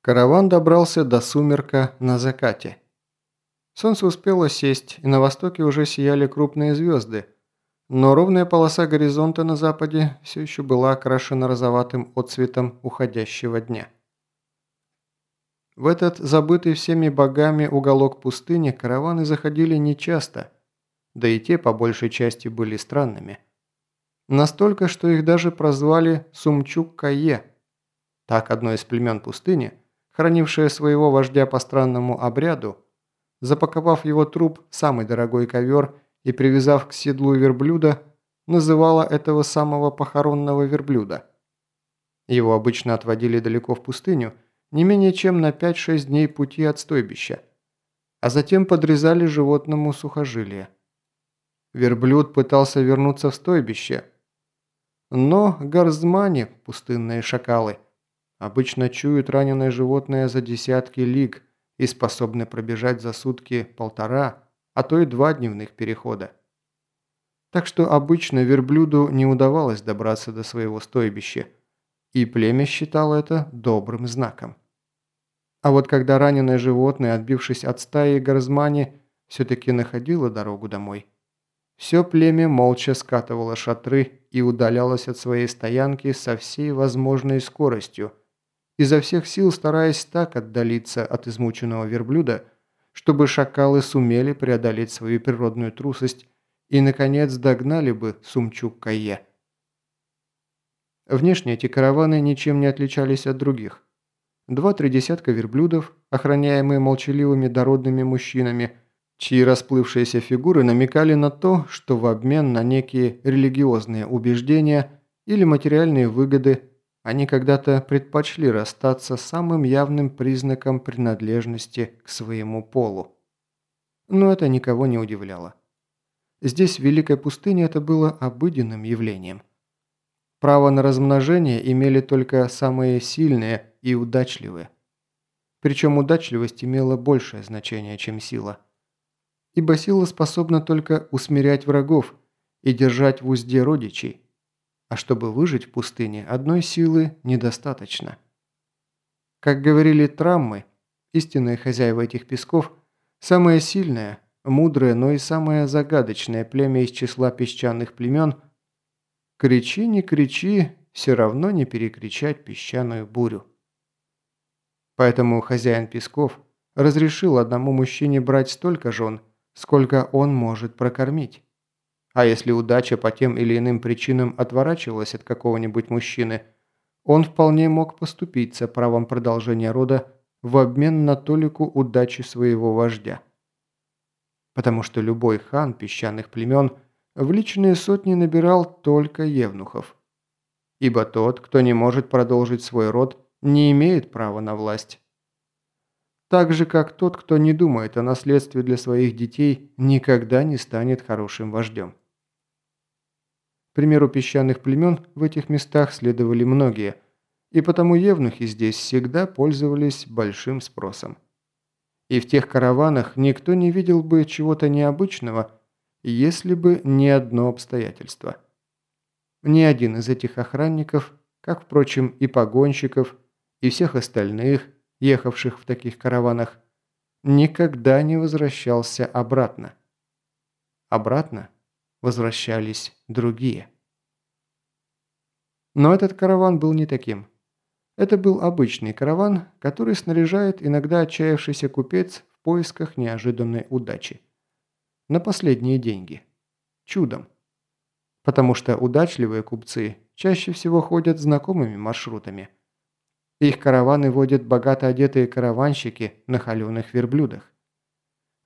Караван добрался до сумерка на закате. Солнце успело сесть, и на востоке уже сияли крупные звезды, но ровная полоса горизонта на западе все еще была окрашена розоватым отцветом уходящего дня. В этот забытый всеми богами уголок пустыни караваны заходили нечасто, да и те по большей части были странными. Настолько, что их даже прозвали Сумчук-Кае. Так одно из племен пустыни – хранившая своего вождя по странному обряду, запаковав его труп в самый дорогой ковер и привязав к седлу верблюда, называла этого самого похоронного верблюда. Его обычно отводили далеко в пустыню, не менее чем на 5-6 дней пути от стойбища, а затем подрезали животному сухожилие. Верблюд пытался вернуться в стойбище, но гарзмани, пустынные шакалы – Обычно чуют раненое животное за десятки лиг и способны пробежать за сутки полтора, а то и два дневных перехода. Так что обычно верблюду не удавалось добраться до своего стойбища, и племя считало это добрым знаком. А вот когда раненое животное, отбившись от стаи Гарзмани, все-таки находило дорогу домой, все племя молча скатывало шатры и удалялось от своей стоянки со всей возможной скоростью – изо всех сил стараясь так отдалиться от измученного верблюда, чтобы шакалы сумели преодолеть свою природную трусость и, наконец, догнали бы Сумчук-Кае. Внешне эти караваны ничем не отличались от других. Два-три десятка верблюдов, охраняемые молчаливыми дородными мужчинами, чьи расплывшиеся фигуры намекали на то, что в обмен на некие религиозные убеждения или материальные выгоды они когда-то предпочли расстаться с самым явным признаком принадлежности к своему полу. Но это никого не удивляло. Здесь, в Великой пустыне, это было обыденным явлением. Право на размножение имели только самые сильные и удачливые. Причем удачливость имела большее значение, чем сила. Ибо сила способна только усмирять врагов и держать в узде родичей, а чтобы выжить в пустыне, одной силы недостаточно. Как говорили траммы, истинные хозяева этих песков, самое сильное, мудрое, но и самое загадочное племя из числа песчаных племен – кричи, не кричи, все равно не перекричать песчаную бурю. Поэтому хозяин песков разрешил одному мужчине брать столько жен, сколько он может прокормить. А если удача по тем или иным причинам отворачивалась от какого-нибудь мужчины, он вполне мог поступиться правом продолжения рода в обмен на толику удачи своего вождя. Потому что любой хан песчаных племен в личные сотни набирал только евнухов. Ибо тот, кто не может продолжить свой род, не имеет права на власть. Так же, как тот, кто не думает о наследстве для своих детей, никогда не станет хорошим вождем примеру песчаных племен в этих местах следовали многие, и потому евнухи здесь всегда пользовались большим спросом. И в тех караванах никто не видел бы чего-то необычного, если бы не одно обстоятельство. Ни один из этих охранников, как, впрочем, и погонщиков, и всех остальных, ехавших в таких караванах, никогда не возвращался обратно. Обратно возвращались другие. Но этот караван был не таким. Это был обычный караван, который снаряжает иногда отчаявшийся купец в поисках неожиданной удачи. На последние деньги. Чудом. Потому что удачливые купцы чаще всего ходят знакомыми маршрутами. Их караваны водят богато одетые караванщики на холеных верблюдах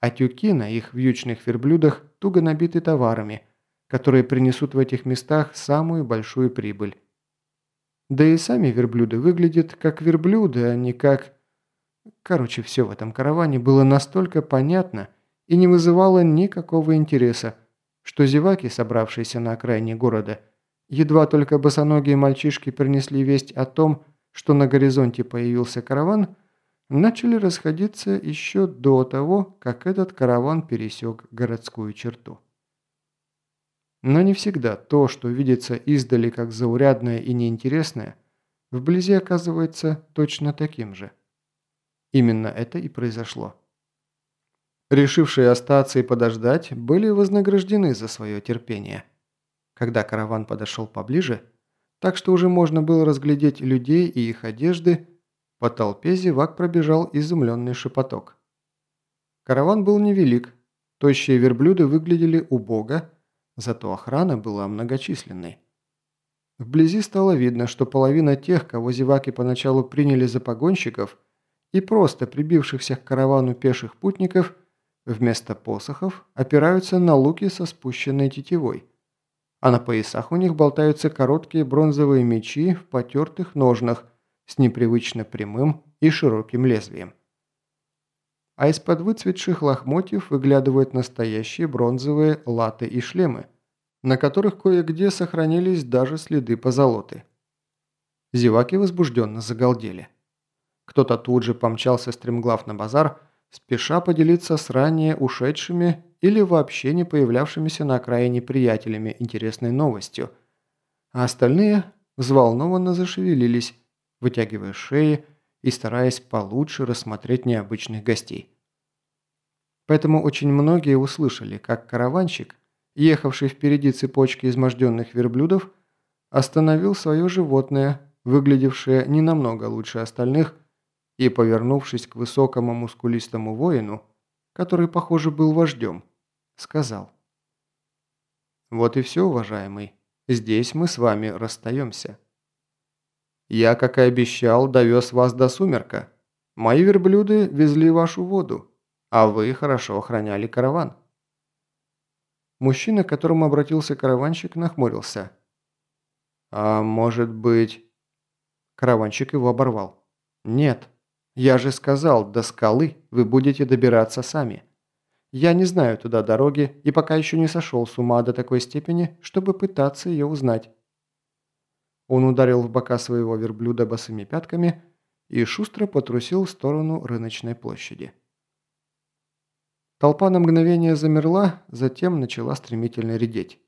а тюки на их вьючных верблюдах туго набиты товарами, которые принесут в этих местах самую большую прибыль. Да и сами верблюды выглядят как верблюды, а не как... Короче, все в этом караване было настолько понятно и не вызывало никакого интереса, что зеваки, собравшиеся на окраине города, едва только босоногие мальчишки принесли весть о том, что на горизонте появился караван – начали расходиться еще до того, как этот караван пересек городскую черту. Но не всегда то, что видится издали как заурядное и неинтересное, вблизи оказывается точно таким же. Именно это и произошло. Решившие остаться и подождать были вознаграждены за свое терпение. Когда караван подошел поближе, так что уже можно было разглядеть людей и их одежды, по толпе зевак пробежал изумленный шепоток. Караван был невелик, тощие верблюды выглядели убого, зато охрана была многочисленной. Вблизи стало видно, что половина тех, кого зеваки поначалу приняли за погонщиков, и просто прибившихся к каравану пеших путников – Вместо посохов опираются на луки со спущенной тетивой, а на поясах у них болтаются короткие бронзовые мечи в потертых ножнах с непривычно прямым и широким лезвием. А из-под выцветших лохмотьев выглядывают настоящие бронзовые латы и шлемы, на которых кое-где сохранились даже следы позолоты. Зеваки возбужденно загалдели. Кто-то тут же помчался стремглав на базар, спеша поделиться с ранее ушедшими или вообще не появлявшимися на окраине приятелями интересной новостью, а остальные взволнованно зашевелились, вытягивая шеи и стараясь получше рассмотреть необычных гостей. Поэтому очень многие услышали, как караванщик, ехавший впереди цепочки изможденных верблюдов, остановил свое животное, выглядевшее не намного лучше остальных, и, повернувшись к высокому мускулистому воину, который, похоже, был вождем, сказал. «Вот и все, уважаемый. Здесь мы с вами расстаемся. Я, как и обещал, довез вас до сумерка. Мои верблюды везли вашу воду, а вы хорошо охраняли караван». Мужчина, к которому обратился караванщик, нахмурился. «А может быть...» Караванщик его оборвал. «Нет, я же сказал, до скалы вы будете добираться сами. Я не знаю туда дороги и пока еще не сошел с ума до такой степени, чтобы пытаться ее узнать». Он ударил в бока своего верблюда босыми пятками и шустро потрусил в сторону рыночной площади. Толпа на мгновение замерла, затем начала стремительно редеть.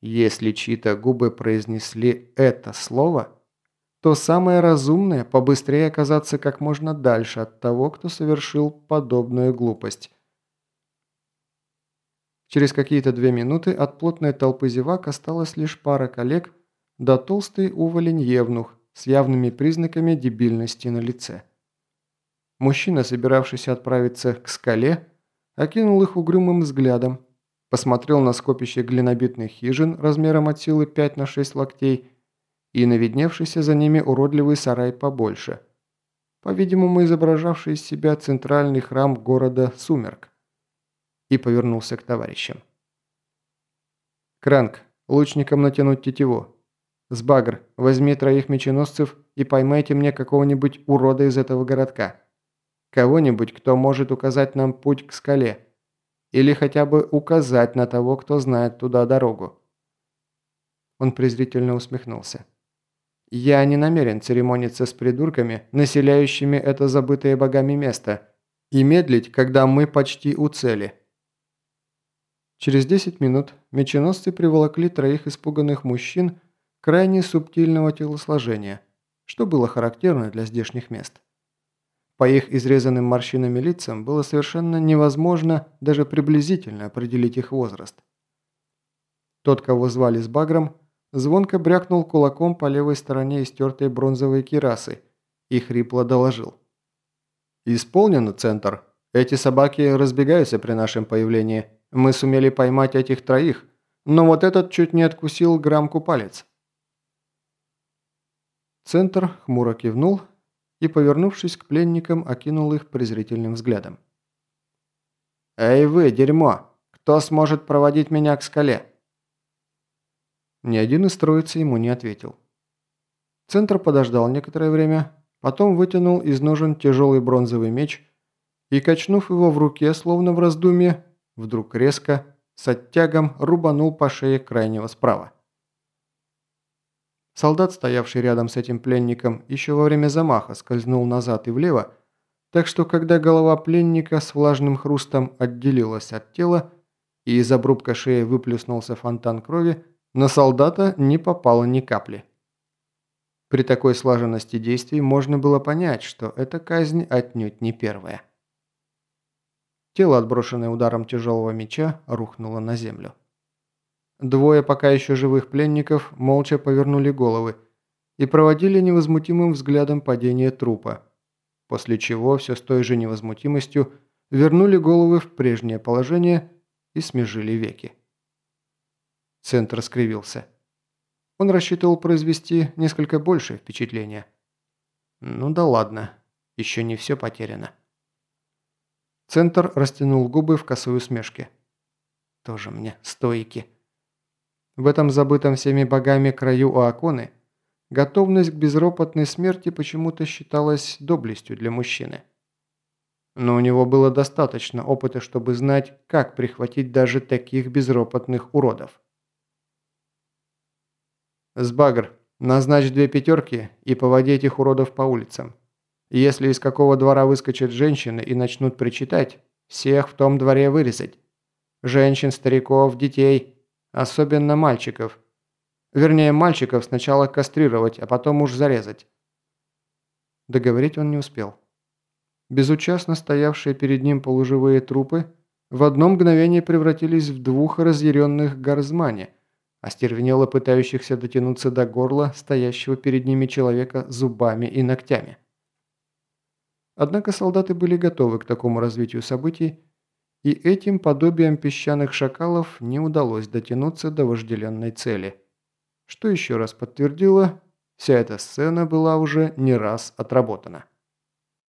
Если чьи-то губы произнесли это слово, то самое разумное – побыстрее оказаться как можно дальше от того, кто совершил подобную глупость. Через какие-то две минуты от плотной толпы зевак осталась лишь пара коллег да толстый уволень-евнух с явными признаками дебильности на лице. Мужчина, собиравшийся отправиться к скале, окинул их угрюмым взглядом, посмотрел на скопище глинобитных хижин размером от силы 5 на 6 локтей и наведневшийся за ними уродливый сарай побольше, по-видимому изображавший из себя центральный храм города Сумерк, и повернулся к товарищам. «Кранк, лучникам натянуть тетиву. Сбагр, возьми троих меченосцев и поймайте мне какого-нибудь урода из этого городка. Кого-нибудь, кто может указать нам путь к скале. Или хотя бы указать на того, кто знает туда дорогу». Он презрительно усмехнулся. Я не намерен церемониться с придурками, населяющими это забытое богами место, и медлить, когда мы почти у цели. Через 10 минут меченосцы приволокли троих испуганных мужчин крайне субтильного телосложения, что было характерно для здешних мест. По их изрезанным морщинами лицам было совершенно невозможно даже приблизительно определить их возраст. Тот, кого звали с Багром, звонко брякнул кулаком по левой стороне истертой бронзовой кирасы и хрипло доложил. «Исполнено, Центр. Эти собаки разбегаются при нашем появлении. Мы сумели поймать этих троих, но вот этот чуть не откусил граммку палец». Центр хмуро кивнул и, повернувшись к пленникам, окинул их презрительным взглядом. «Эй вы, дерьмо! Кто сможет проводить меня к скале?» Ни один из троицы ему не ответил. Центр подождал некоторое время, потом вытянул из ножен тяжелый бронзовый меч и, качнув его в руке, словно в раздумье, вдруг резко, с оттягом рубанул по шее крайнего справа. Солдат, стоявший рядом с этим пленником, еще во время замаха скользнул назад и влево, так что когда голова пленника с влажным хрустом отделилась от тела и из обрубка шеи выплюснулся фонтан крови, на солдата не попало ни капли. При такой слаженности действий можно было понять, что эта казнь отнюдь не первая. Тело, отброшенное ударом тяжелого меча, рухнуло на землю. Двое пока еще живых пленников молча повернули головы и проводили невозмутимым взглядом падение трупа, после чего все с той же невозмутимостью вернули головы в прежнее положение и смежили веки. Центр скривился. Он рассчитывал произвести несколько большее впечатление. Ну да ладно, еще не все потеряно. Центр растянул губы в косой усмешке. Тоже мне стойки. В этом забытом всеми богами краю Уаконы готовность к безропотной смерти почему-то считалась доблестью для мужчины. Но у него было достаточно опыта, чтобы знать, как прихватить даже таких безропотных уродов. «Сбагр, назначь две пятерки и поводи этих уродов по улицам. Если из какого двора выскочат женщины и начнут причитать, всех в том дворе вырезать. Женщин, стариков, детей, особенно мальчиков. Вернее, мальчиков сначала кастрировать, а потом уж зарезать». Договорить он не успел. Безучастно стоявшие перед ним полуживые трупы в одно мгновение превратились в двух разъяренных гарзмане, остервенело пытающихся дотянуться до горла стоящего перед ними человека зубами и ногтями. Однако солдаты были готовы к такому развитию событий, и этим подобием песчаных шакалов не удалось дотянуться до вожделенной цели. Что еще раз подтвердило, вся эта сцена была уже не раз отработана.